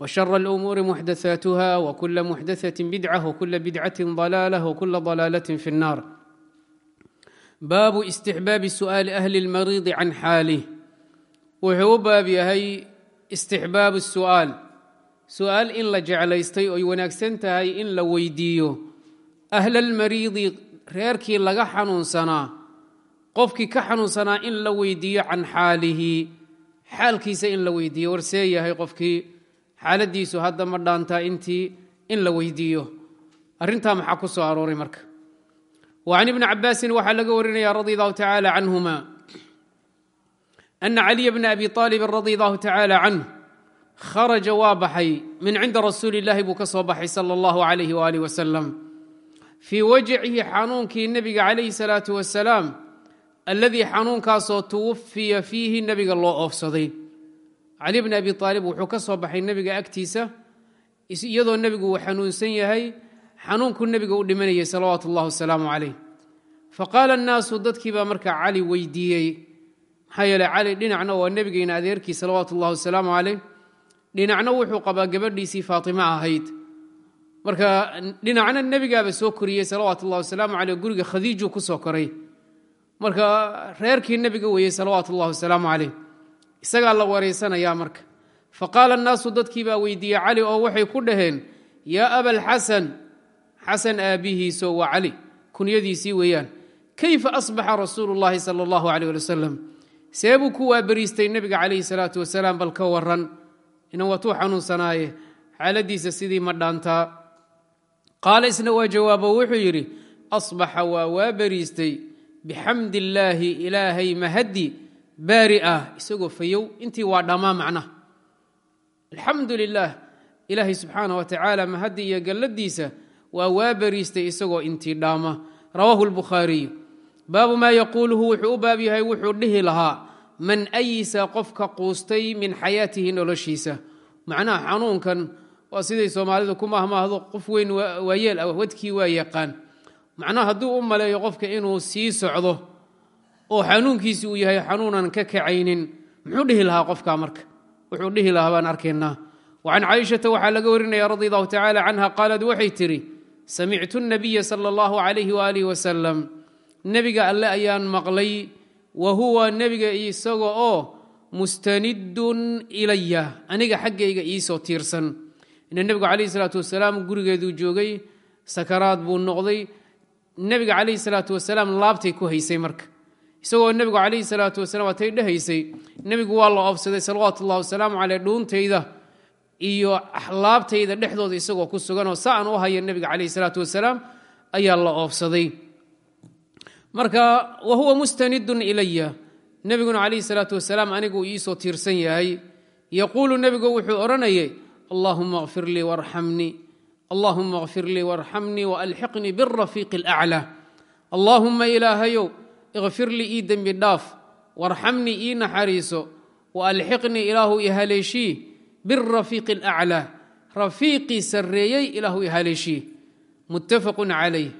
وشر الأمور محدثاتها وكل محدثة بدعة وكل بدعة ضلالة وكل ضلالة في النار baabu istixbaabi su'aali ahli اlmariidi can xaalih wuxuu u baab yahay istixbaabu su'aal su'aal in la jeclaystay oy wanaagsan tahay in la weydiiyo ahla almariidi reerkii laga xanuunsanaa qofkii ka xanuunsanaa in la weydiiyo can xaalihi xaalkiisa in la weydiiyo warsee yahay qofkii xaaladiisu hadda ma dhaantaa intii in la weydiiyo. Arrintaa maxaa ku soo arooray marka? Can ibni cabaasin waxaa laga warinaya radi allahu tacaala canhuma ana caliya bna abi aalibin radi allahu tacaala canh kharaja waa baxay min cinda rasuuli illaahi buu ka soo baxay sala allahu alayh waalih wasalam fii wajcihi xanuunkii nebiga calayhi salaatu wasalaam alladii xanuunkaasoo tuwafiya fiihi nebiga loo oofsaday cali bni abi aalib wuxuu ka soo baxay nebiga agtiisa iyadoo nebigu uu xanuunsan yahay xanuunkuu nebiga u dhimanayay salawaatu اllah wasalaamu calayh faqaala annaasu dadkii baa marka cali weydiiyey maxaa yeele cali dhinacna waa nebigeyna adeerkii salawaatu اllah wasalaamu calayh dhinacna wuxuu qabaa gabadhiisii faatima ahayd marka dhinacna nebigaaba soo koriyey salawaatu اllah wasalaamu caleyh guriga khadiijuu ku soo koray marka reerkii nebiga weeyey salawaatu اllah wasalaamu calayh isagaa la wareysanayaa marka. Faqaala annaasu dadkii baa weydiiyey cali oo waxay ku dhaheen yaa abalxasan xasan aabbihiiso waa cali kunyadiisii weeyaan. Kayfa asbaxa rasuulu llahi sala allahu aleyh ali wasalam see buu ku waaberiistay nebiga calayhi salaatu wasalaam bal ka waran inan watuu xanuunsanaaye xaaladiisa sidii ma dhaantaa. Qaala isna waa jawaabo wuxuu yidhi asbaxa waa waaberiistay bixamdi illaahi ilaahay mahaddi baari ah isagoo fayow. Intii waa dhammaa macnaha alxamdu lilaah ilaahay subxaana wa tacaala mahaddi iyo galladiisa waa waa isagoo intii dhaama. Rawaahu lbukhaariy baabu maa yaquuluhu wuxuu u baab yahay wuxuu dhihi lahaa man ayisa qofka quustay min xayaatihi noloshiisa. Macnaha xanuunkan waa siday soomaalidu ku mahmaahdo qof weyn waayeel ah wadkii waa yaqaan. Macnaha hadduu u maleeyo qofka inuu sii socdo oo xanuunkiisi uu yahay xanuunan ka kacaynin muxuu dhihi lahaa qofka marka? Wuxuu dhihi lahaa baan arkaynaa. Wa can caaishata waxaa laga warinaya radi allahu tacala canha qaalad waxay tidhi samictu nabiya sala allahu calayhi waaalih wasalam nebiga alle ayaan maqlay wa huwa nebiga isaga oo mustanidun ilaya aniga xaggayga iisoo tiirsan. Ina nebigu calayhi salaatu wasalaam gurigeeduu joogay sakaraad buu noqday. Nebiga calayhi salaatu wasalaam laabtay ku haysay isagoo nebigu calayhi salaatu wasalaam atay dhehaysay nebigu waa la oofsaday salawaatu ullahi wasalaamu caleyh dhuuntayda iyo laabtayda dhexdooda isagoo ku suganoo saan u haya nebiga calayhi salaatu wasalaam ayaa la oofsaday marka wa huwa mustanidun ilaya nebiguna calayhi salaatu wasalaam anigu iisoo tiirsan yahay. Yaquulu nebigu wuxuu odhanayay allaahuma kfir lii warxamnii allaahuma kfir lii warxamnii waalxiqnii birafiiqi alaclaa. Allaahuma ilaahayow ikfir lii ii dembi dhaaf warxamnii ii naxariiso wa alxiqnii ilaahu i haleeshii birafiiqi alaclaa rafiiqii sarreeyey ilaahu i haleeshii muttafaqun calayh.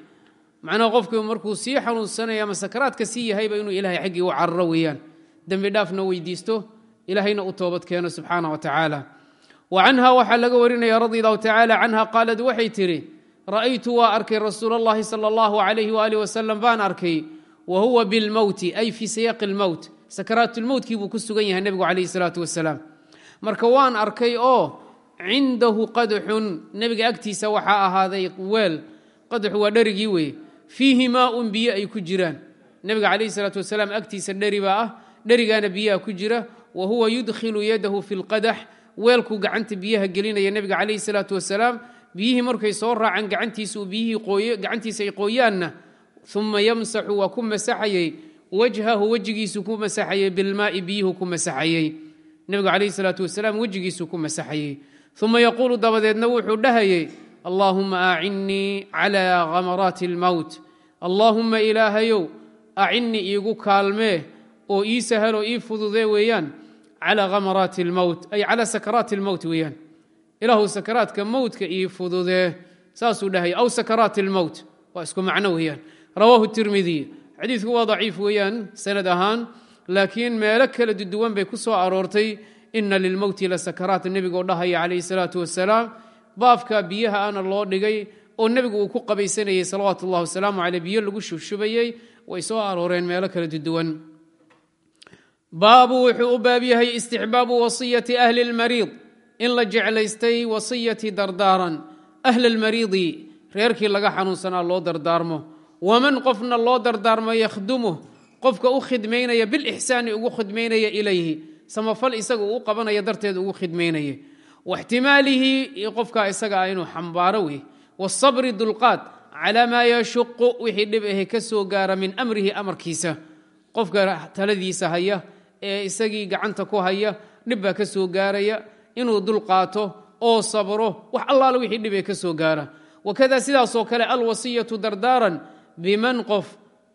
Macnaha qofkii markuu sii xanuunsanaya ama sakaraadka sii yahayba inuu ilaahay xaggii u cararo weeyaan. Dembi dhaafna weydiisto ilaahayna u toobad keeno subxaana wa tacaala. Wa canha waxaa laga warinaya radi allahu tacaala canha qaalad waxay tidhi ra'aytu waa arkay rasuul allahi sala allahu wa huwa bilmowti ay fii siyaaqi lmowt sakaraatulmowtkii buu ku sugan yahay nebigu calayhi salaatu wasalaam marka waan arkay oo cindahu qadxun nebiga agtiisa waxaa ahaaday weel. Qadxu waa dherigii weeye. Fiihi maaun biyo ay ku jiraan. Nebiga calayhi salaatu wasalaam agtiisa dheri baa ah dherigaana biyaha ku jira. Wa huwa yudkhilu yadahu fi lqadax weelkuu gacanta biyaha gelinaya nebiga calayhi salaatu wasalaam biyihii markay soo raacaan gacantiisa ay qooyaanna uma yamsaxu waa ku masaxayey wajhahu wejigiisu ku masaxayey bilmaai biyuhu ku masaxayey nebigu calayhi salaatu wasalaam wejigiisu ku masaxayey uma yaquulu dabadeedna wuxuu dhahayey allaahuma acinnii calaa khamaraati almowt allaahumma ilaahayow acinnii iigu kaalmee oo ii sahaloo ii fududee weeyaan calaa khamaraati almowt ay calaa sakaraati almowt weeyaan ilaahu sakaraadka mowtka ii fududee saasuu dhahayay aw sakaraati almowt waa isku macno weeyaan rawaahu tirmidiy xadiidku waa daciif weeyaan sanad ahaan laakiin meelo kala duduwan bay ku soo aroortay. Ina lilmowti la sakaraat nebigo dhahaya calayhi salaatu wasalaam baafka biyaha ana loo dhigay oo nebigu uu ku qabaysanayey salawaatu ullahi wasalaamu caley biyo lagu shubshubayey way soo arooreen meelo kala duduwan baabu wuxuu u baab yahay istixbaabu wasiyati ahli lmariid in la jeclaystay wasiyati dardaaran. Ahla lmariidi reerkii laga xanuunsanaa loo dardaarmo waman qofna loo dardaarmo yakhdumuh qofka u khidmaynaya bilixsaani ugu khidmaynaya ilayhi samafal isaga uu qabanaya darteed ugu khidmaynaya waxtimaalihi qofkaa isaga ah inuu xambaaro wey wasabri dulqaad calaa maa yashuqu wixii dhib ahe ka soo gaara min amrihi amarkiisa qofka taladiisa haya ee isagii gacanta ku haya dhib baa ka soo gaaraya inuu dulqaato oo sabro wax allaala wixii dhib ka soo gaara wakada sidaasoo kale alwasiyatu dardaaran biman qof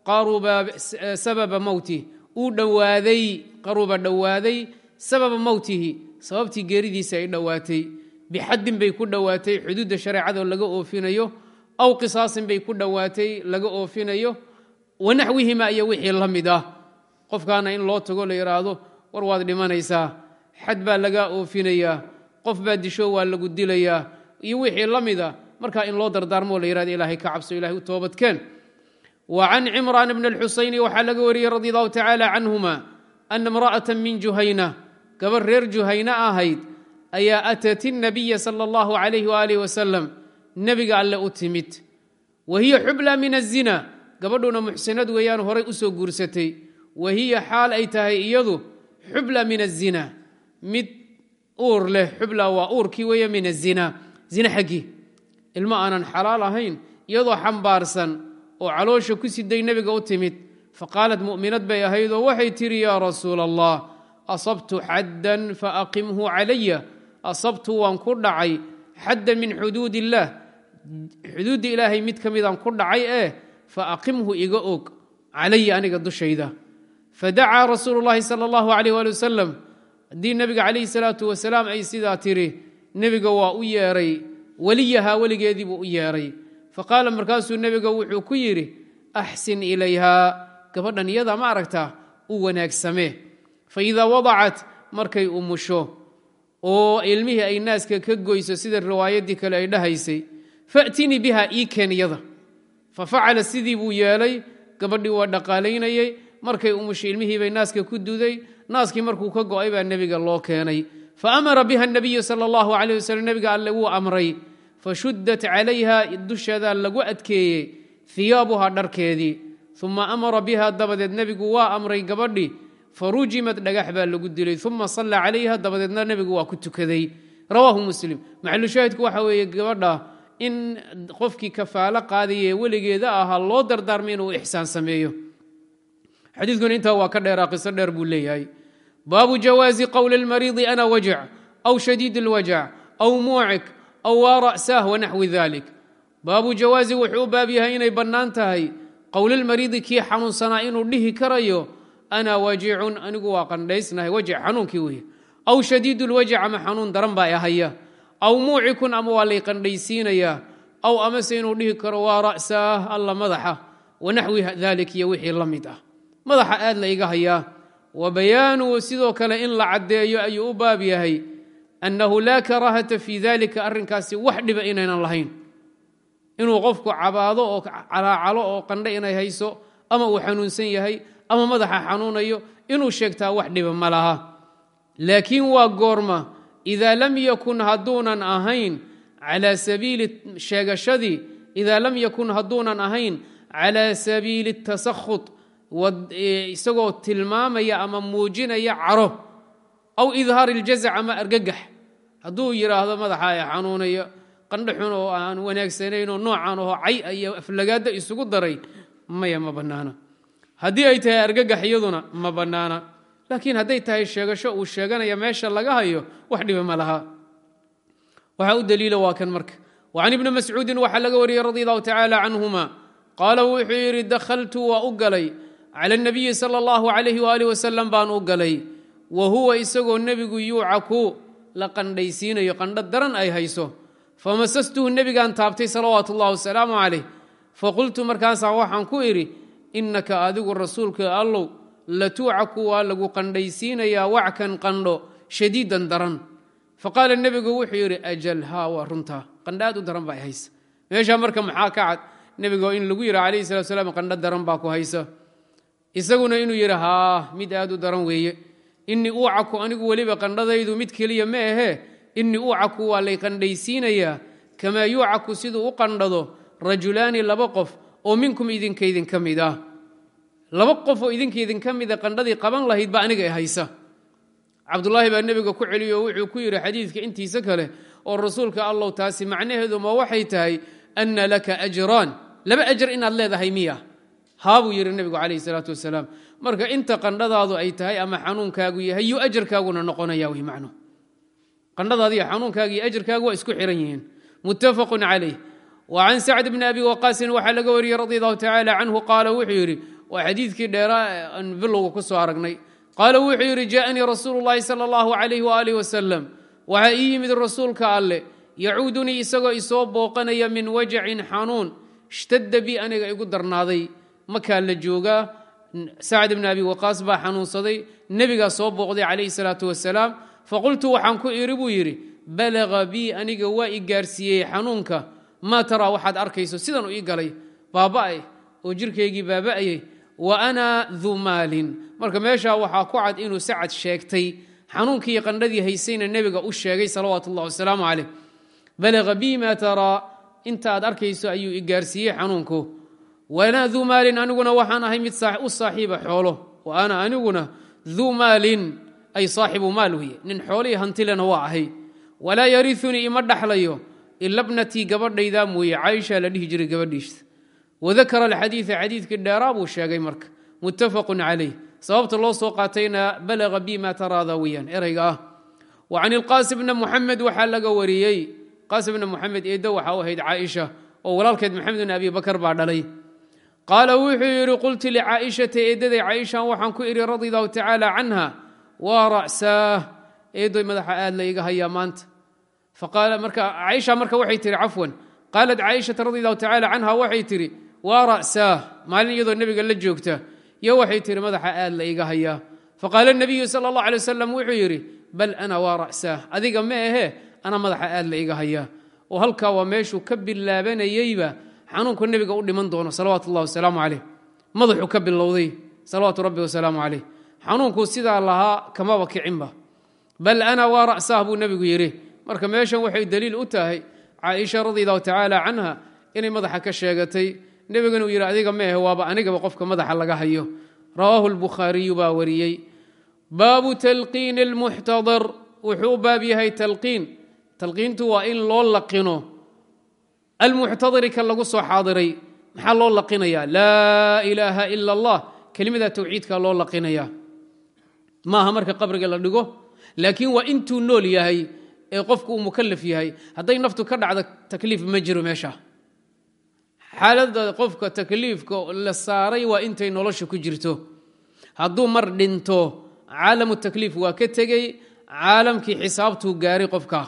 qaruba sababa mowtih uu dhowaaday qaruba dhowaaday sababa mowtihi sababtii geeridiisa ay dhowaatay bixaddin bay ku dhowaatay xuduudda shareecada laga oofinayo aw qisaasin bay ku dhowaatay laga oofinayo wanaxwihima iyo wixii la mid ah. Qofkaana in loo tago la yidhaahdo war waad dhimanaysaa. Xad baa lagaa oofinayaa qof baa disho waa lagu dilayaa iyo wixii la mida markaa in loo dardaarmoo la yihahdo ilaahay ka cabso ilahay u toobadkeen wa can cimraan bn اlxusayni waxaa laga wariyey radi allahu tacaala canhuma ana imra'ata min juhayna gabar reer juhayna ahayd ayaa atat الnabiya salى اllahu alayh waalih wasalam nebiga alle u timid wa hiya xubla min الzina gabadhuna muxsinad weeyaan horay u soo guursatay wa hiya xaal ay tahay iyadu xubla min الzina mid uur leh xubla waa uurkii weeye min الzina zina xaggii ilmo aanan xalaal ahayn iyadoo xambaarsan oo caloosha ku siday nebiga u timid. Faqaalat mu'minad bay ahayd oo waxay tidhi yaa rasuula allah asabtu xaddan faaqimhu calaya. Asabtu waan ku dhacay xaddan min xuduud illaah xuduudda ilaahay mid ka midaan ku dhacay eh faaqimhu iga og. Calaya aniga dushayda. Fadacaa rasuulu llahi sala allahu alayh waali wasalam haddii nebiga calayhi salaatu wasalaam ay sidaa tiri nebiga waa u yeeray weliyahaa weligeedii buu u yeeray faqaala markaasuu nebiga wuxuu ku yidhi axsin ilayhaa gabadhan iyada ma aragtaa u wanaagsamee faidaa wadacat markay umusho oo ilmihii ay naaska ka goyso sida riwaayaddii kale ay dhahaysay fa'tinii biha ii keen iyada. Fa facala sidii buu yeelay gabadhii waa dhaqaalaynayey markay umusho ilmihiibay naaska ku duday naaskii markuu ka go'ay baa nebiga loo keenay. Fa amara biha nabiyu sala allahu calayh wasalam nebiga alle wuu amray fashuddat calayha dusheedaa lagu adkeeyey hiyaabuhaa dharkeedii uma amara biha dabadeed nebigu waa amray gabadhii farujimad dhagax baa lagu dilay uma salla calayha dabadeedna nebigu waa ku tukaday rawaahu muslim maxalushaahidku waxa weeye gabadha in qofkii kafaalo qaadaye weligeeda ahaa loo dardaarmay inuu ixsaan sameeyo xadiikuna intaa waa ka dheeraa qiso dheer buu leeyahay baabu jawaazi qowli lmariidi ana wajac aw shadiid lwajac aw muucik aw waa ra'saah wanaxwi dalik baabu jawaazi wuxuu u baab yahay inay bannaan tahay qowlilmariidi kii xanuunsanaa inuu dhihi karayo ana wajicun anigu waa qandhaysnahay wajic xanuunkii weye aw shadiid lwajac ama xanuun daran baa ahaya aw muucikun ama waa lay qandhaysiinayaa aw amase inuu dhihi karo waa ra'saah alla madaxa wanaxwi dalik iyo wixii la mid ah madaxa aad la iga hayaa wa sidoo kale in la caddeeyo ayuu u baab yahay annahu laa karaahata fii dalika arrinkaasi wax dhiba inaynan lahayn inuu qofku cabaado oo calaacalo oo qandho inay hayso ama uu xanuunsan yahay ama madaxa xanuunayo inuu sheegtaa wax dhiba ma laha laakiin waa goorma idaa lam yakun hadduunan ahayn calaa sabiili sheegashadii idaa lam yakun hadduunan ahayn calaa sabiili tasakhud isagoo tilmaamaya ama muujinaya caro aw idhaari iljazac ama argagax hadduu yidhaahdo madaxa ee xanuunaya qandho xun oo aan wanaagsanayn oo noocan oo cay iyo aflagaada isugu daray maya ma bannaana haddii ay tahay argagax iyaduna ma bannaana laakiin hadday tahay sheegasho uu sheeganaya meesha laga hayo wax dhiba ma laha. Waxaa u daliila waa kan marka. Wacan ibni mascuudin waxaa laga wariyey radi allahu tacaala canhuma. Qaala wuxuu yidhi dakhaltu waa u galay. Cala nabiyi sala allahu calayhi waaalih wasalam baan u wa la qandhaysiinayo qandho daran ay hayso. Famasastuhu nebigaan taabtay salawaatu ullahi wasalaamu calayh. Faqultu markaasaa waxaan ku idhi innaka adigu rasuulka allow latuucaku waa lagu qandhaysiinayaa wackan qandho shadiidan daran. Faqaala nebigu wuxuu yidhi ajal haa waa runtaa qandho aad u daran baa haysa. Meeshaa marka maxaa ka cad? Nebigo in lagu yidhi calayhi salatu salaam qandho daran baa ku haysa. Isaguna inuu yidhi haa mid aad u daran weeye innii uucaku anigu weliba qandhadaydu mid keliya ma ahee innii uucaku waa lay qandhaysiinayaa kamaa yuucaku siduu u qandhado rajulaani laba qof oo minkum idinka idinka mid ah laba qof oo idinka idinka mida qandhadii qaban lahayd baa aniga haysa. Cabdulaahi baa nebiga ku celiyo oo wuxuu ku yidhi xadiidka intiisa kale oo rasuulka allow taasi macnaheedu ma waxay tahay anna laka ajraan. Laba ajar inaad leedahay miya. Haa buu yidhi nebigu calayhi salaatu wasalaam marka inta qandhadaadu ay tahay ama xanuunkaagu yahay yuu ajarkaaguna noqonaya wy macnu qandhadaadiyo xanuunkaaga iyo ajarkaagu waa isku xiran yihiin. Muttafaqun calayh. Wa sacd bni abi waqaasin waxaa laga wariyey radi allahu tacaala canhu qaala wuxuu yidhi waa xadiidkii dheeraa aan bilowga ku soo aragnay. Qaala wuxuu yidhi jaaanii rasuulu llahi sala allahu calayh waaalih wasalam waxaa ii yimid rasuulka alle yacuudunii isagoo isoo booqanaya min wajacin xanuun. Ishtadda bi aniga igu darnaaday. Makaa la joogaa sacd bni abi waqaas baa xanuunsaday nebigaa soo booqday calayhi salaatu wasalaam faqultu waxaan ku iri buu yidhi balaga bii aniga waa i gaarsiiyey xanuunka. Maa taraa waxaad arkayso sidan u ii galay? Oo jirkaygii baaba'ayay. Wa ana duu maalin. Marka meeshaa waxaa ku cad inuu sacad sheegtay xanuunkii qandhadii haysayna nebiga u sheegay salawaatu ullahi wasalaamu caleyh balaga bii maa taraa inta aad arkayso ayuu i gaarsiiyey xanuunku waana duu maalin aniguna waxaan ahay mid u saaxiiba xoolo wa ana aniguna duu ay saaxibu maal weye nin xoolihii hantilena waa ahay. Walaa yariunii ima dhaxlayo ila bnatii gabadhaydaa mooye caaisha la dhihi jiray gabadhiisa wadakara alxadiida xadiidkii dheeraa buu sheegay marka. Muttafaqun calayh. Sababta loo soo qaatayna balaga bi ma taraada weyaan erayga ah. Wa can ilqaasim bna muxamed waxaa laga wariyey. Qaasim bna muxamed eeddo waxa u ahayd caaisha oo walaalkeed maxamed bn abi bakar baa dhalay qaala wuxuu yidhi qultu licaa'ishata eeddaday caaishan waxaan ku idhi radi allahu tacaala canha waa ra'saah. Eedoy madaxa aad la iga hayaa maanta. Caaisha marka waxay tihi cafwan. Qaalat caaishata radi allahu tacaala canha waxay tidhi waa ra'saah. Maalin iyadoo nebiga la joogta yo waxay tihi madaxa aad la iga hayaa. Faqaala nabiyu sala allah alay wasalam wuxuu yidhi bal ana waa ra'saah. Adiga ma ahee ana madaxa aad la iga hayaa. Oo halkaa waa meeshuu ka bilaabanayeyba xanuunku nebiga u dhiman doono salawaatu ullahi wasalaamu caleyh madaxuu ka bilowday salawaatu rabbi wasalaamu caleyh xanuunkuu sidaa lahaa kamaba kicinba bal ana waa ra'saah buu nebigu yidhi. Marka meeshan waxay daliil u tahay caaisha radi allahu tacaala canha inay madaxa ka sheegatay. Nebigana uu yidhi adiga ma ahe waaba anigaba qofka madaxa laga hayo. Rawaahu lbukhaariyu baa wariyey. Baabu talqiini almuxtadar wuxuu u baab yahay talqiin. Talqiintu waa in loo laqino almuxtadiri kan lagu soo xaadiray maxaa loo laqinayaa laa ilaaha ila allah kelimada tawxiidka loo laqinaya maaha marka qabriga la dhigo laakiin waa intuu nool yahay ee qofku uu mukalaf yahay hadday naftu ka dhacdo takliif ma jiro meesha xaaladda qofka takliifka la saaray waa intay nolosha ku jirto hadduu mar dhinto caalamu takliif waa ka tegey caalamkii xisaabtuu gaaray qofka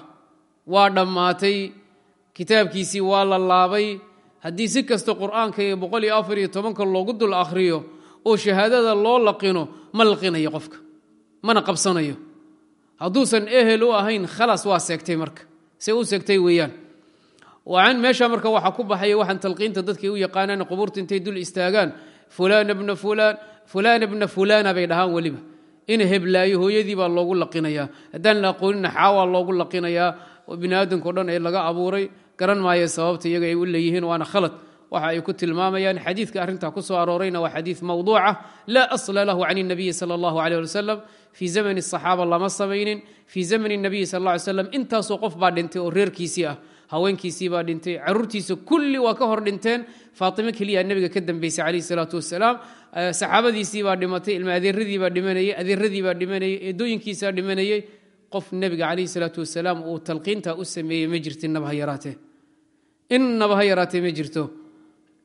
waa dhammaatay kitaabkiisii waa la laabay. Haddii si kasta qur'aanka boqol iyo afar iyo tobanka loogu dul akhriyo oo shahaadada loo laqino ma laqinayo qofka mana qabsanayo. Hadduusan ehel u ahayn khalaas waa seegtay marka. Se u seegtay weeyaan. An meesha marka waxaa ku baxaya waxaan talqiinta dadkay u yaqaanaan qubuurta intay dul istaagaan fulana bna fulaan fulana bna fulana bay dhahaan weliba. Ina heblaayo hooyadii baa loogu laqinayaa. Haddaan la aqoonina xaawaa loogu laqinayaa. Bini dhan ee laga abuuray garan maayo sababta iyaga ay u leeyihiin waana khalad waxa ay ku tilmaamayaan xadiidka arrintaa ku soo aroorayna waa xadiid mawduuca laa asla lahu can الnabiyi salى اllahu alيh ali wasalam fii zamani الصaxaaba lama samaynin fii zamani الnabiyi sal ا ly slam intaasoo qof baa dhintay oo reerkiisii ah haweenkiisii baa dhintay caruurtiisa kulli waa ka hor dhinteen faatimo keliya nebiga ka dambeysay calayh salaatu wasalaam saxaabadiisii baa dhimatay ilma adeeradii baa dhimanayey adeeradii baa dhimanayey eedooyinkiisaa dhimanayey qof nebiga calayh salaatu wasalaam uu talqiinta u sameeyey ma jirto innaba ha yaraatee innaba ha yaraatee ma jirto.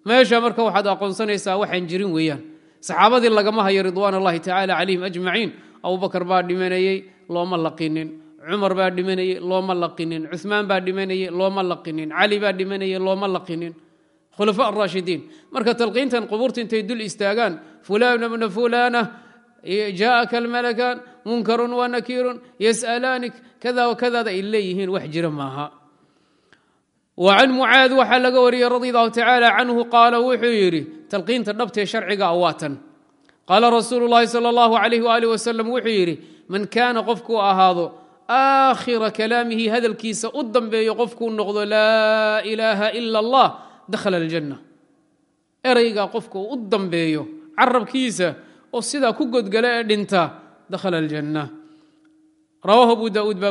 Meesha marka waxaad aqoonsanaysaa waxaan jirin weeyaan. Saxaabadii lagama hayo ridwaan allahi tacaala calayhim ajmaciin. Abubakar baa dhimanayey looma laqinin. Cumar baa dhimanayey looma laqinin. Cumaan baa dhimanayey looma laqinin. Cali baa dhimanayey looma laqinin. Khulafa araashidiin marka talqiintan qubuurta intay dul istaagaan fulana bna fulana jaءaka almalakan munkarun wa nakiirun yas'alaanik kada wakadaada ay leeyihiin wax jira maaha وعن mucaad waxaa laga wariyey radi allahu tacaala canhu qaala wuxuu yidhi talqiinta dhabtee sharciga ah waa tan. Qaala rasuulu llahi sal allahu alayh waalih wasalam wuxuu yidhi man kaana qofkuu ahaado aakhira kalaamihi hadalkiisa u dambeeyo qofkuu noqdo laa ilaaha ila allah dakhala aljanna. Eraygaa qofka u dambeeyo carabkiisa oo sidaa ku godgala ee dhinta dakhala aljanna. Rawaahu abu daa'uud baa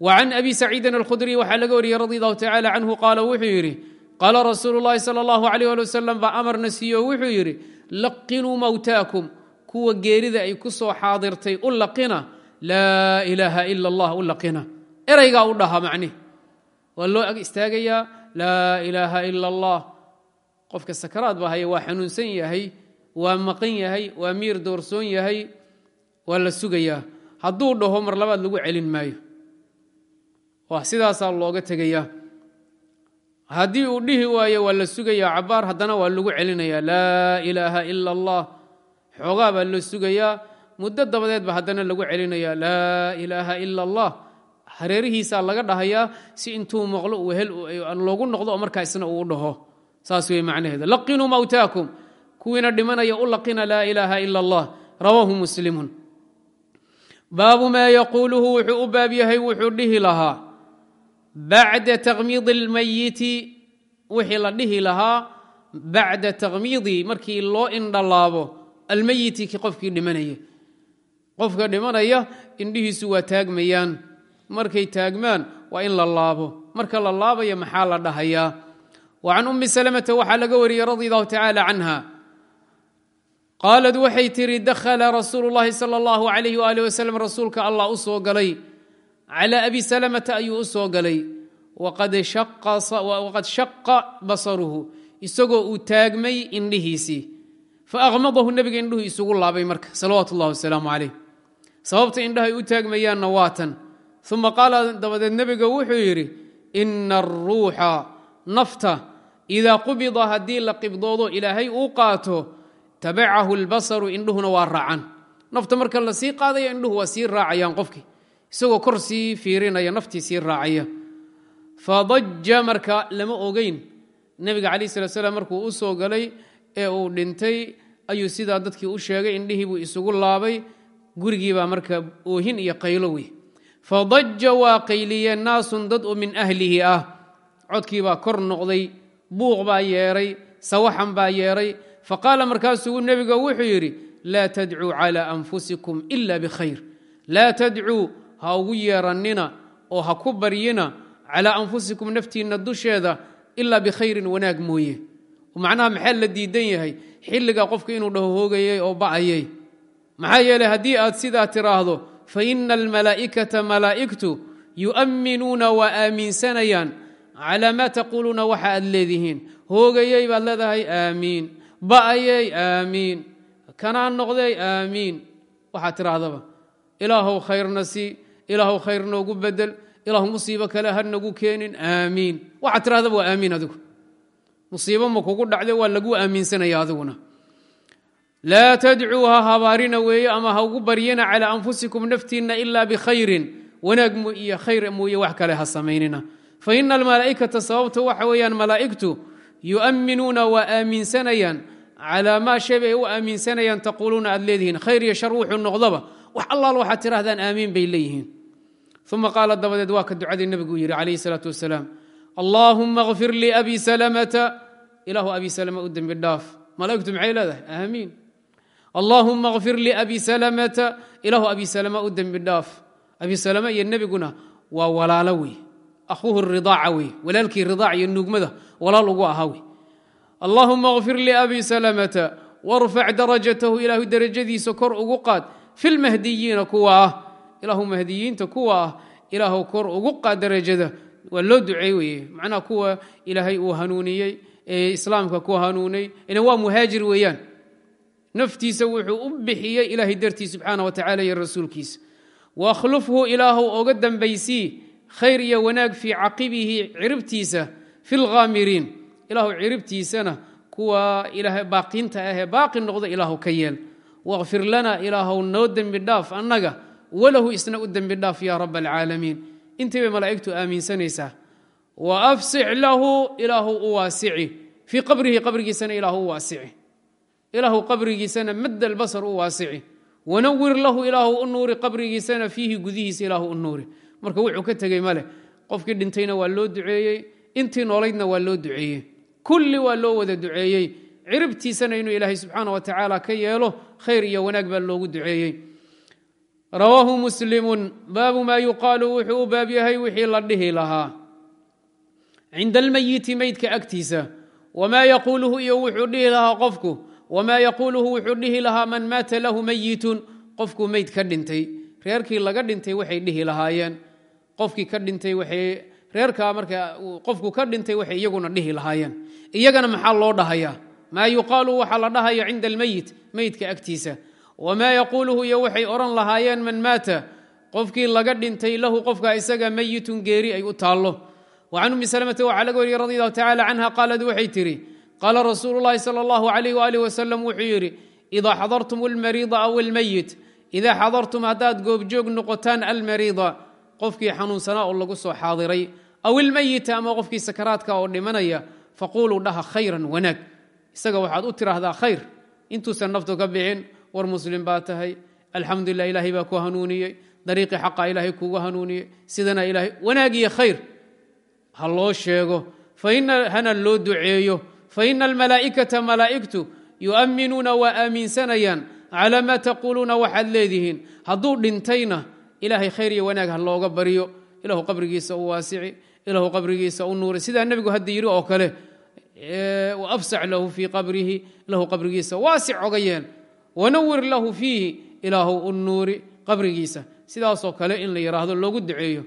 وعn أbي سacيidin الkhudري waxaa laga wariyey radي الlahu tacalى canhu qaala wuxuu yidhi qaala rasuulu الlahi salى الlahu عalيه ali wasalam baa amarna siiyo wuxuu yidhi laqinuu mowtaakum kuwa geerida ay ku soo xaadirtay u laqina laa ilaaha ila اllah u laqina eraygaa u dhaha macni waa loo ag istaagayaa laa ilaaha ila اllah qofka sakaraad baa haya waa xanuunsan yahay waa maqan yahay waa miir doorsoon yahay waa la sugayaa hadduu dhaho mar labaad lagu celin maayo sidaasaa looga tegayaa. Haddii uu dhihi waayo waa la sugayaa cabaar haddana waa lagu celinayaa. Laa ilaaha ila allah xoogaa baa la sugayaa. Muddo dabadeed ba haddana lagu celinayaa. Laa ilaaha ila allah hareerihiisaa laga dhahayaa si intuu maqlo loogu noqdo oo markaa uu dhaho. Saas wey macnaheeda. Laqinuu mawtaakum. Kuwiina dhimanaya u laqina laa ilaaha ila allah rawaahu muslimun. Baabu maa yaquuluhu wuxuu u baab yahay wuxuu dhihi lahaa bacda takmiidi اlmayiti wixii la dhihi lahaa bacda takmiidi markii loo indhalaabo almayiti ki qofkii dhimanaya. Qofka dhimanaya indhihiisu waa taagmayaan. Markay taagmaan waa in la laabo. Marka la laabaya maxaa la dhahayaa? Wa can umi salamata waxaa laga wariyey radi allahu tacaala canha. Qaalad waxay tihi dakhala rasuulu llahi sala allahu alayh waalih wasalam rasuulka allah u soo galay calaa abi salamata ayuu u soo galay waqad shaqa basaruhu isagoo uu taagmay indhihiisii faaqmadahu nebiga indhuhu isugu laabay marka salawaatu ullahi wasalaamu calayh sababta indhahay u taagmayaanna waatan uma qaala dabadeed nebiga wuxuu yidhi ina aruuxa nafta idaa qubida haddii la qibdoodo ilaahay uu qaato tabacahu lbasaru indhuhuna waa raacan nafta marka la sii qaadaya indhuhu waa sii raacayaan qofkii isagoo kor sii fiirinaya naftii sii raacaya. Fadajja marka lama ogeyn. Nebiga calaih salat slam markuu u soo galay ee uu dhintay ayuu sidaa dadkii u sheegay indhihii buu isugu laabay. Gurigiibaa marka oohin iyo qaylo wey fadajja waa qayliyeen naasun dad oo min ahlihi ah. Codkiibaa kor noqday buuq baa yeedhay sawaxan baa yeedhay faqaala markaasuu nebiga wuxuu yidhi laa tadcuu calى anfusikum ila bikhayr laa tadcuu ha ugu yeerannina oo ha ku baryina calaa anfusikum naftiinna dusheeda ilaa bikhayrin wanaag mooye. Macnaha maxaa la diidan yahay? Xilliga qofka inuu dhaho hoogayay oo ba'ayay. Maxaa yeeley haddii aad sidaa tiraahdo fa ina almalaa'ikata malaa'igtu yu'amminuuna waa aaminsanayaan calaa maa taquuluuna waxa aad leedihiin. Hoogayey baad leedahay aamiin ba'ayey aamiin kanaan noqday aamiin waxaad tidhaahdaba ilaahow khayrna sii ilaahow khayr noogu bedel ilaahu musiibo kale ha nagu keenin aamiin waxaad tidhahdaba waa aamiin adigu musiibo ma kugu dhacde waa lagu aaminsanaya adiguna laa tadcuu ha habaarina weeye ama ha ugu baryina calaa anfusikum naftiinna ilaa bikhayrin wanaag iyo khayr mooye wax kale ha samaynina fa ina almalaa'ikata sababta waxa weeyaan malaa'igtu yu'amminuuna waa aaminsanayaan calaa maa shay bay u aaminsanayaan taquuluuna aad leedihiin khayr iyo shar wuxuu noqdaba wax allaal waxaad tidhahdaan aamiin bay leeyihiin. Uma qaala dabadeed waa ka ducadii nebigu yidhi calayhi salaatu wasalaam allaahuma kfir liabi salamata. Ilaahu abi salama u dembi dhaaf. Malaa'igtu maxay leedahay? Aamiin. Allaahuma kfir liabi salamata. Ilaahu abi salama u dembi abi salama iyo nebiguna waa walaalo wey. Akhuuhu ridaaca wey. Walaalkii ridaac iyo nuugmada walaal ugu ahaa wey. Allaahuma kfir liabi salamata. Warfac darajatahu ilaahu derajadiisa kor ugu qaad fi lmahdiyiina kuwa ah ilaahu mahdiyiinta kuwa ah ilaahu kor ugu qaad darajada waa loo duceey weye macnaha kuwa ilaahay uu hanuuniyey ee islaamka ku hanuunay ina waa muhaajir weeyaan naftiisa wuxuu u bixiyey ilaahay dartii subxaana wa tacala iyo rasuulkiisa waakhlufhu ilaahu oga dambaysii khayr iyo wanaag fii caqibihi ciribtiisa fi lghaamiriin ilaahu ciribtiisana kuwa baaqiinta ahee baaqi noqda ka yeel waqfir lana ilaahu noo dembi dhaaf annaga walahu isna u dembi dhaaf ya rab alcaalamiin intii bay malaa'igtu aaminsanaysaa wa afsix lahu ilaahu u waasici fii qabrihi qabrigiisana ilaahu u waasici ilaahu qabrigiisana mad albasar u waasici wanawir lahu ilaahu u nuuri qabrigiisana fiihi gudihiisa ilaahu u nuuri marka wuxuu ka tegey maleh qofkii dhintayna waa loo duceeyey intii noolaydna waa loo duceeyey kulli waa loo wada duceeyey ciribtiisana inuu ilaahay subxaana wa tacaala ka yeelo khayr iyo wanaag baa loogu duceeyey. Rawaahu muslimun baabu maa yuqaalu wuxuu u baab yahay wixii la dhihi lahaa. Cinda almayiti meydka agtiisa wamaa yaquuluhu iyo wuxuu dhihi lahaa qofku wamaa yaquuluhu wuxuu dhihi lahaa man maata lahu mayitun qofkuu meyd ka dhintay. Reerkii laga dhintay waxay dhihi lahaayeen. Qofkii ka dhintay waxay reerkaa marka qofku ka dhintay waxay iyaguna dhihi lahaayeen. Iyagana maxaa loo dhahayaa maa yuqaalu waxaa la dhahaya cinda almeyit meydka agtiisa. Wamaa yaquuluhu iyo waxay odhan lahaayeen man maata. Qofkii laga dhintay lahu qofka isaga meyitun geeri ay u taallo. Wacan ummi salmata waxaa laga wariyey radi allahu tacala canha qaalad waxay tidhi qaala rasuulu llahi sala allahu alayh waalih wasalam wuxuu yidhi idaa xadartum almariida aw almeyit idaa xadartum haddaad goobjoog noqotaan almariida qofkii xanuunsanaa oo lagu soo xaadiray aw ilmeyita ama qofkii sakaraadka oo dhimanaya faquuluu dhaha khayran wanaag isaga waxaad u tiraahdaa khayr. Intuusan naftu ka bixin war muslim baa tahay. Alxamdulilah ilaahay baa ku hanuuniyey. Dariiqii xaqa ilaahay kuugu hanuuniyey. Sidana ilaahay wanaag iyo khayr. Ha loo sheego. Hana loo duceeyo. Faina almalaa'ikata malaa'igtu yu'minuuna waa aaminsanayaan calaa maa taquuluuna waxaad leedihiin. Hadduu dhintayna ilaahay khayr iyo wanaag ha looga baryo ilahu qabrigiisa u waasici ilahu qabrigiisa u nuuri. Sidaa nebigu hadda yidhi oo kale waafsac lahu fii qabrihi ilahu qabrigiisa waasic oga yeel wanawir lahu fiihi ilaahu u nuuri qabrigiisa sidaasoo kale in la yidhaahdo loogu duceeyo.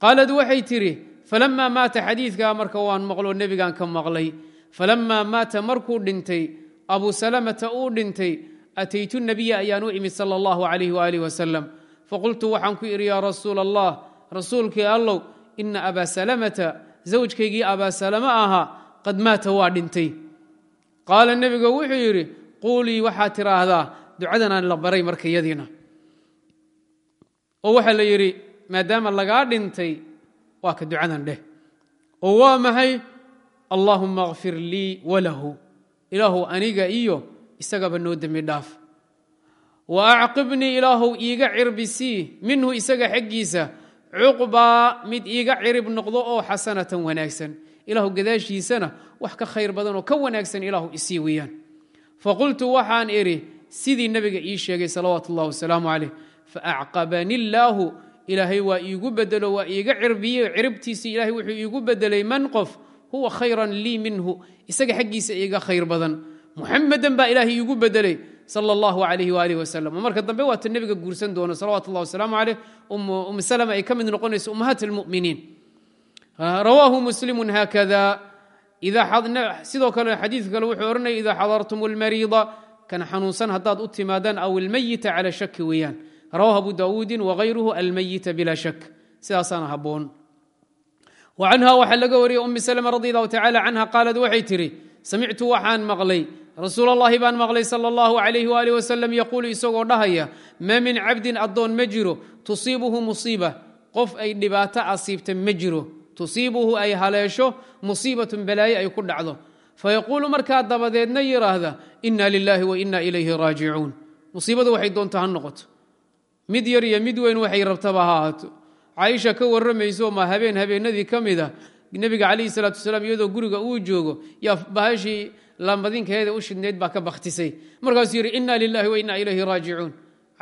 Qaalad waxay tidhi falamaa maata xadiidkaa marka waan maqlo nebigan ka maqlay. Falamaa maata markuu dhintay abu salamata uu dhintay ataytu nabiya ayaan u imid sala allahu alayh waalih wasalam faqultu waxaan ku idhi yaa rasuul allah rasuulkii allow ina abaa salamata zawjkaygii abaa salama ahaa qad maata waa dhintay. Qaala nebiga wuxuu yidhi quulii waxaad tiraahdaa ducadanaan la baray marka yadiina oo waxaa la yidhi maadaama lagaa dhintay waa ka ducadan dheh. Oo waa maxay allaahuma kfir lii walahu ilaahu aniga iyo isagaba noo dembi dhaaf. Wa acqibnii ilaahow iiga cirbisii minhu isaga xaggiisa cuqbaa mid iiga cirib noqdo oo xasanatan wanaagsan ilaahu gadaashiisana wax ka khayr badan oo ka wanaagsan ilaahu isii weeyaan. Faqultu waxaan idhi sidii nebiga ii sheegay salawaatu ullahi wasalaamu calayh faacqabani illaahu ilaahay waa iigu bedelo waa iiga cirbiye ciribtiisii ilahay wuxuu iigu bedelay man qof huwa khayran lii minhu isaga xaggiisa iiga khayr badan. Muxamedan baa ilaahay iigu bedelay sala allahu alayh waalih wasalam. Marka dambe waata nebiga guursan doono salawatu ullahi wasalaamu caleyh um salama ay ka mid noqonayso ummahaat almu'miniin rawaahu muslimu haakada. Sidoo kale xadiid kale wuxuu odhanaya ida xadartum almariida kan xanuunsan haddaad u timaadaan aw almayita cala shaki weeyaan. Rawahu abu daawuudin wagayruhu almayita bila shak sidaasaana habboon. Wa canha waxaa laga wariyey umi salma radi allahu tacala canha qaalad waxay tidhi samictu waxaan maqlay. Rasuul allahi baan maqlay sala allahu alayh waalih wasalam yaquulu isagoo dhahaya maa min cabdin addoon ma jiro tusiibuhu musiiba. Qof ay dhibaato asiibta tusiibuhu ay haleesho musiibatun balaaye ay ku dhacdo. Fayaquulu markaa dabadeedna yidhaahda inna lilaahi wa inna ilayhi raajicuun. Musiibadu waxay doonta noqoto. Mid yar iyo mid weyn waxay rabtaba ha ahaato. Caaisha ka warramayso ma habeen habeenadii ka mid a nebiga calayhi salaatu wasalaam iyadoo guriga uu joogo yaa bahashii laambadinkeeda u shidnayd baa ka bakhtisay. Markaasuu yidhi inna lilahi wa inna ilayhi raajicuun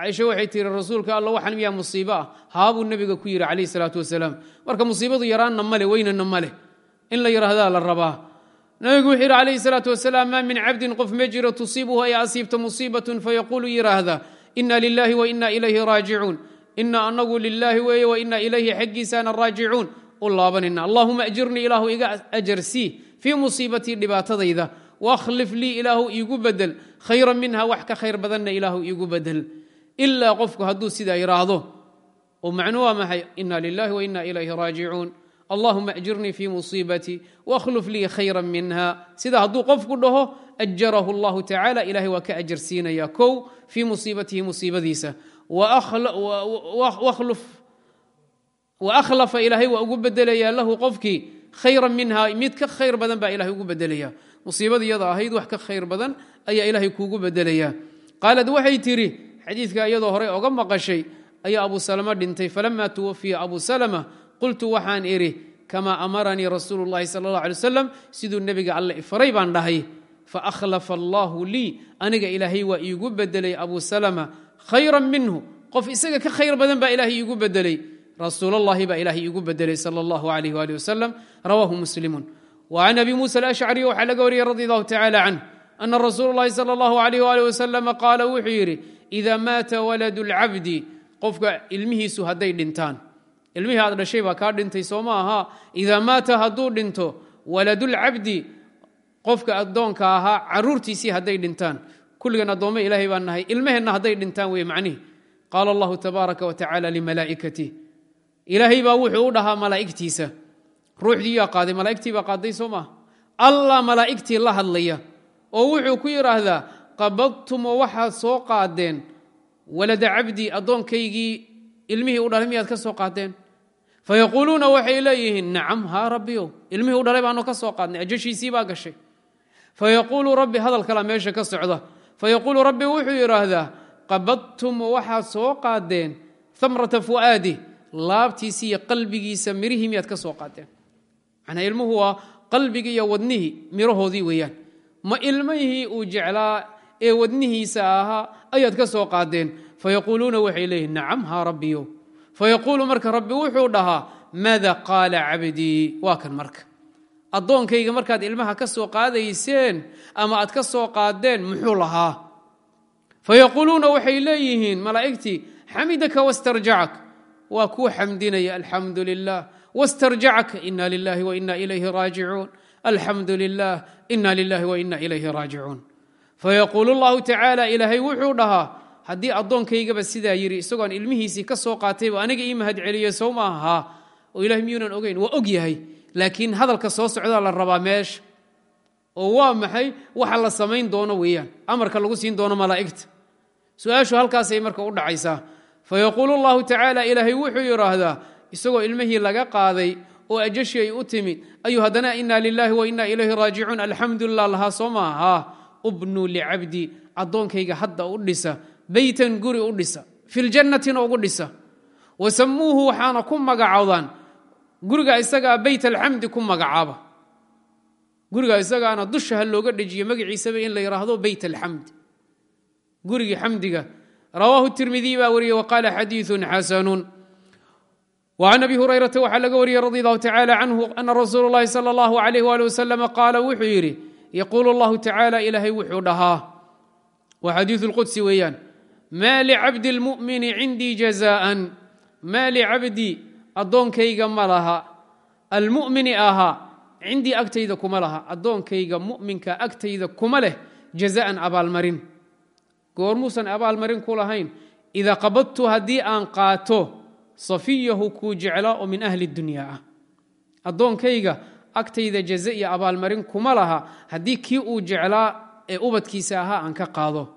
caaisha waxay tihi rasuulka alla waxan miyaa musiibo ah haabuu nebiga ku yidhi calayhi salaatu wasalaam. Marka musiibadu yaraanna male weynana male in la yidhaahdaa la rabaa. Nabigu wuxuu yidhi calayhi salaatu wasalaam maa min cabdin qof ma jiro tusiibuhu ay asiibta musiibatun fayaquulu yidhaahda inna lilahi wa inna ilayhi raajicuun ina anagu lilaahi weeye wa inna ilayhi xaggiisaana raajicuun u laabanayna allahuma ajirnii ilaahu iga ajarsii fii musiibatii dhibaatadayda wakhlif lii ilaahu iigu bedel. Khayran minha wax ka khayr badanna ilaahu iigu bedel ilaa qofku hadduu sidaa yidhaahdo oo macnu waa maxay? Ina lilahi wa inna ilayhi raajicuun. Allahuma ajirnii fii musiibatii wakhluf lii khayran minha. Sida hadduu qofku dhaho ajarahu allahu tacala ilahay waa ka ajarsiinaya kow fii musiibatihi musiibadiisa. Wa akhlafa ilaahay waa ugu bedelayaa lahu qofkii. Khayran minha mid ka khayr badan baa ilahay ugu bedelaya musiibada ahayd wax ka khayr badan ayaa ilaahay kuugu bedelaya qaalad waxay tidhi xadiidka iyadoo horey oga maqashay ayaa abu salama dhintay falama tuwafiya abu salama? Qultu waxaan idhi kamaa amaranii rasuulu llahi sala allah alay wasalam siduu nebiga alle ifaray baan dhahay. Faakhlafa allahu lii aniga ilaahay waa iigu bedelay abu salama. Khayran minhu. Qof isaga ka khayr badan baa ilahay iigu bedelay rasuulallahi baa ilahay iigu bedelay sala allahu alayh wali wasalam rawaahu muslimun. Can abi muusa alashcari waxaa laga wariyey radi allahu tacala canh ana rasuula llahi sala allahu alayh wali wasalam qaala wuxuu ida maata waladu lcabdi qofka ilmihiisu hadday dhintaan. Ilmihii aad dhashay baa kaa dhintay soo ma aha. Idaa maata hadduu dhinto waladulcabdi qofka addoonka ahaa caruurtiisii hadday dhintaan. Kulligan addoommo ilaahay baan nahay ilmaheenna hadday dhintaan weye macnihi. Qaala allahu tabaaraka wa tacala limalaa'ikatih ilaahay baa wuxuu u dhahaa malaa'igtiisa. Ruuxdii yaa qaaday malaa'igtii baa qaaday soo maaha malaa'igtii la hadlaya oo wuxuu ku yidhaahdaa qabadtumo waxaad soo qaadeen walada cabdii addoonkaygii ilmihii u dhalay miyaad ka soo qaadeen? Fayaquuluuna waxay leeyihiin nacam haa rabbiyow ilmihii u dhalay baanu ka soo qaadnay ajashiisii baa gashay. Fayaquulu rabbi hadal kalaa meesha ka socda. Fayaquulu rabbi wuxuu yidhaahdaa qabadtum waxaad soo qaadeen amrata fu'aadi laabtiisii iyo qalbigiisa mirihii miyaad ka soo qaadeen. Manaa ilmuhu waa qalbigii iyo wadnihii mirahoodii weeyaan. Ma ilmihii uu jeclaa ee wadnihiisa ahaa ayaad ka soo qaadeen. Fayaquuluuna waxay leeyihiin nacam haa rabbiyo. Fayaquulu marka rabbi wuxuu dhahaa maada qaala cabdii waa kan marka. Addoonkayga markaad ilmaha ka soo qaadayseen ama aad ka soo qaadeen muxuu lahaa. Fayaquuluuna waxay leeyihiin malaa'igtii xamidaka wastarjacak. Waa kuu xamdinaya alxamdu lilah wastarjacaka ina lilahi wa ina ilayhi raajicuun. Alxamdu lilah ina lilahi wa ina ilayhi raajicuun fayaquulu llahu tacaala ilaahay wuxuu dhahaa haddii addoonkaygaba sidaa yidhi isagoon ilmihiisii ka soo qaatayba aniga ii mahad sow ma ahaa oo ilahay miyuunan ogeyn waa og yahay laakiin hadalka soo socdaa la rabaa meesha oo waa maxay waxa la samayn doono weeyaan amarka lagu siin doono malaa'igta su'aashu halkaasay marka u dhacaysaa fayaquulu llahu tacaala ilaahay wuxuu yidhaahdaa isagoo ilmihii laga qaaday oo ajashi ay u timid ayuu haddana ina lilahi wa ina ilayhi raajicuun alxamdulilah lahaa soo ma ahaa ubnuu licabdii addoonkayga hadda u dhisa beytan guri u dhisa filjannatina ugu dhisa wasamuuhu waxaana ku magacoodaan guriga isagaa beyt alxamdi ku magacaaba guriga isagaana dusha ha looga dhejiyo magaciisaba in la yidhaahdo beyt alxamdi gurigii xamdiga rawaahu tirmidiy baa wariyey waqaala xadiiثun xasanun وعn abi hurayrata waxaa laga wariyey radi allahu tacala canhu ana rasuul اllahi salى اllahu alayh wali waslama qaala wuxuu yidhi yaquulu اllahu tacaala ilaahay wuxuu dhahaa waa xadiiثu اlqudsi weeyaan ma licabdi اlmu'mini cindii jazaan ma licabdii addoonkayga ma laha almu'mini ahaa cindii agtayda kuma laha addoonkayga mu'minka agtayda kuma leh jazaan abaalmarin goormuusan abaalmarin ku lahayn idaa qabadtu haddii aan qaato safiyahu kuu jeclaa oo min ahli dunya ah addoonkayga agtayda jaze iyo abaalmarin kuma laha. Haddii kii uu jeclaa ee ubadkiisa ahaa aan ka qaado.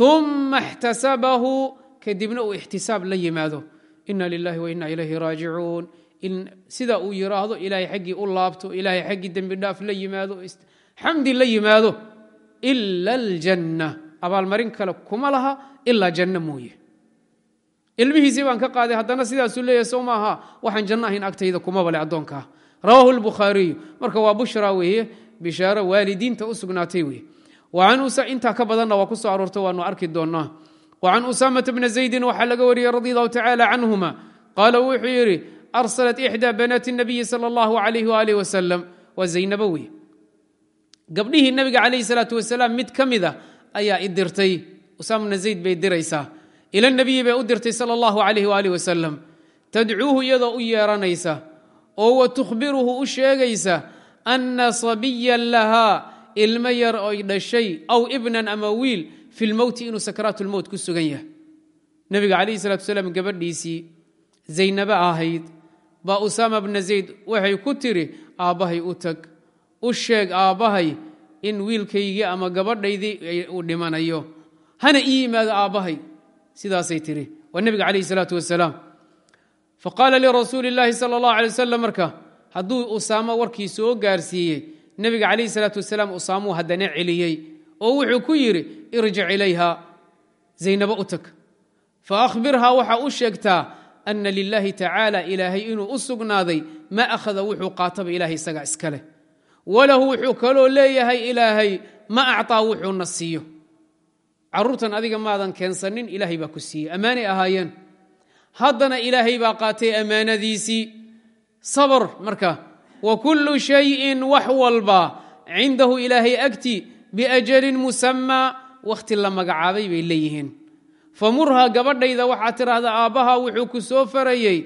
Uma اxtasabahu kadibna uu ixtisaab la yimaado. Ina lilahi wa ina ilayhi raajicuun. Sida uu yiraahdo ilaahay xaggii u laabto ilaahay xaggii dembi dhaaf la yimaado xamdi la yimaado. Ila aljanna. Abaalmarin kale kuma laha ilaa janno mooye. Ilmihiisii baan ka qaaday haddana sidaasuu leeyahay sow maaha. Waxaan janno ahayn agtayda kumaba le addoonkaa rawahu اlbukhaariyu marka waa bushra weeye bishaaro waalidiinta u sugnaatay weye intaa ka badanna waa ku soo aroorta waanu arki doonaa can usaamata bna zaydin waxaa laga wariyey radi allahu tacaala canhuma. Qaala wuxuu yidhi arsalat ixdaa banaati nabiyi sal allahu alayh waalih wasalam waa zaynabo wey gabdhihii nabiga calayhi salaatu wasalaam mid ka mid ah a idirtay usaama bna zayd bay diraysaa. Ila nabiyi bay u dirtay sal allahu alayh waalih wasalam tadcuuhu iyadoo u yeeranaysa oo wa tukhbiruhu u sheegaysa ana sabiya lahaa ilmo yar oy dhashay aw ibnan ama wiil fi lmowti inuu sakraat lmowt ku sugan yahay. Nebiga calayhi salatu wasalaam gabadhiisii zaynabo ahayd baa usaama bna zayd waxay ku tiri aabbahay u tag u sheeg aabbahay in wiilkaygii ama gabadhaydii uu dhimanayo. Hana ii yimaado aabbahay sidaasay tiri. Waa nebiga calayhi salaatu wasalaam faqaala lirasuuli اllaahi sala اllahu alay wasalam marka hadduu usaamo warkii soo gaarsiiyey nebiga calayhi salaatu wasalaam usaamuu haddana celiyey oo wuxuu ku yidhi irjic ilayha zaynabo u tag faahbirhaa waxaa u sheegtaa ana lilaahi tacaala ilaahay inuu u sugnaaday ma akhada wuxuu qaataba ilahay isaga iska leh walahu wuxuu kaloo leeyahay ilaahay ma acطaa wuxuuna siiyo carruurtan adiga maadan keensanin ilaahay baa ku siiyey ammaanay ahaayeen haddana ilaahay baa qaatay ammaanadiisii. Sabr marka wa kullu shayin wax walba cindahu ilaahay agti biajalin musamaa wakhti la magacaabay bay leeyihiin. Famurha gabadhayda waxaa tidhaahdaa aabbaha wuxuu ku soo farayey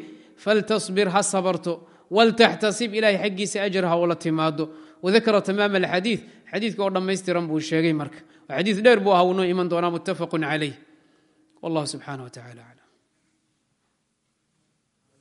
faltasbir ha sabarto waltaxtasib ilahay xaggiisa ajar ha ula timaado wadakara tamaama alxadiid xadiidka oo dhammaystiran buu sheegay marka. Xadiid dheer buu aha wuu noo iman doonaa muttafaqun calayh. Wallah subxaana wa tacala